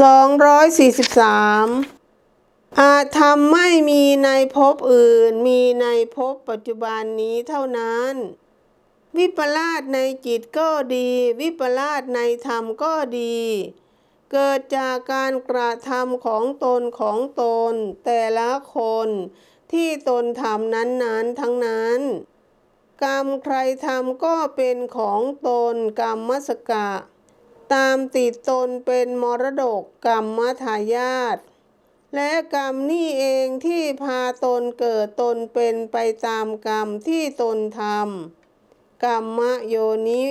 243 อาจทำไม่มีในภพอื่น มีในภพปัจจุบันนี้เท่านั้น วิปลาสในจิตก็ดี วิปลาสในธรรมก็ดี เกิดจากการกระทำของตนของตน แต่ละคนที่ตนทำนั้นๆ ทั้งนั้น กรรมใครทำก็เป็นของตนกรรมมสกะ ตามติดตนเป็นมรดกกรรมทายาทและกรรมนี่เองที่พาตนเกิดตนเป็นไปตามกรรมที่ตนทำกรรมโยนิ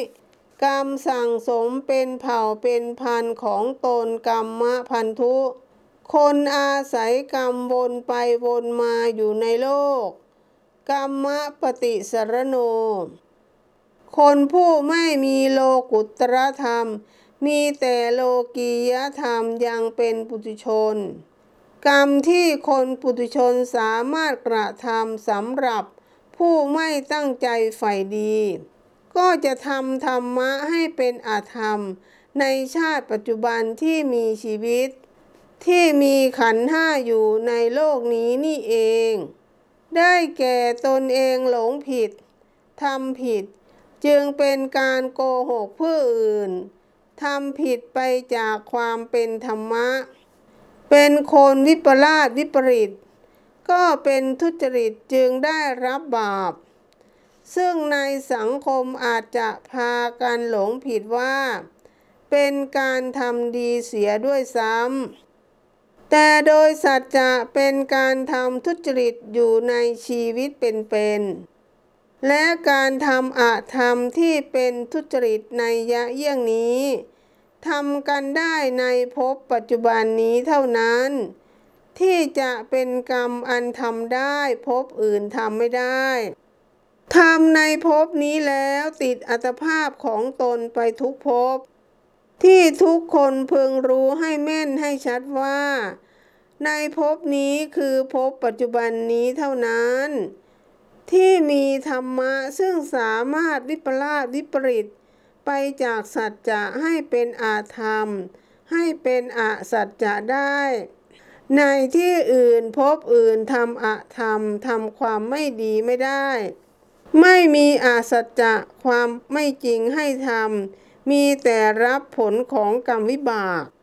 กรรมสั่งสมเป็นเผ่าเป็นพันของตนกรรมพันธุ คนอาศัยกรรมวนไปวนมาอยู่ในโลก กรรมปฏิสรโน คนผู้ไม่มีโลกุตรธรรม มีแต่โลกียธรรมยังเป็นปุถุชน กรรมที่คนปุถุชนสามารถกระทำสำหรับผู้ไม่ตั้งใจใฝ่ดี ก็จะทำธรรมะให้เป็นอาธรรม ในชาติปัจจุบันที่มีชีวิต ที่มีขันห้าอยู่ในโลกนี้นี่เอง ได้แก่ตนเองหลงผิดทำผิด จึงเป็นการโกหกผู้อื่น ทำผิดไปจากความเป็นธรรมะ เป็นคนวิปลาสวิปริต ก็เป็นทุจริตจึงได้รับบาป ซึ่งในสังคมอาจจะพากันหลงผิดว่า เป็นการทำดีเสียด้วยซ้ำ แต่โดยสัจจะเป็นการทำทุจริตอยู่ในชีวิตเป็นๆ และการทำอาธรรมที่เป็นทุจริตในยะเยี่ยงนี้ทำกันได้ในภพปัจจุบันนี้เท่านั้น ที่จะเป็นกรรมอันทำได้ภพอื่นทำไม่ได้ทำในภพนี้แล้วติดอัตภาพของตนไปทุกภพ ที่ทุกคนพึงรู้ให้แม่นให้ชัดว่า ในภพนี้คือภพปัจจุบันนี้เท่านั้น ที่มีธรรมะซึ่งสามารถวิปลาสวิปริต ไปจากสัจจะให้เป็นอาธรรม ให้เป็นอสัจจะได้ ในที่อื่นพบอื่นทำอาธรรมทำความไม่ดีไม่ได้ ไม่มีอาสัจจะความไม่จริงให้ทำมีแต่รับผลของกรรมวิบาก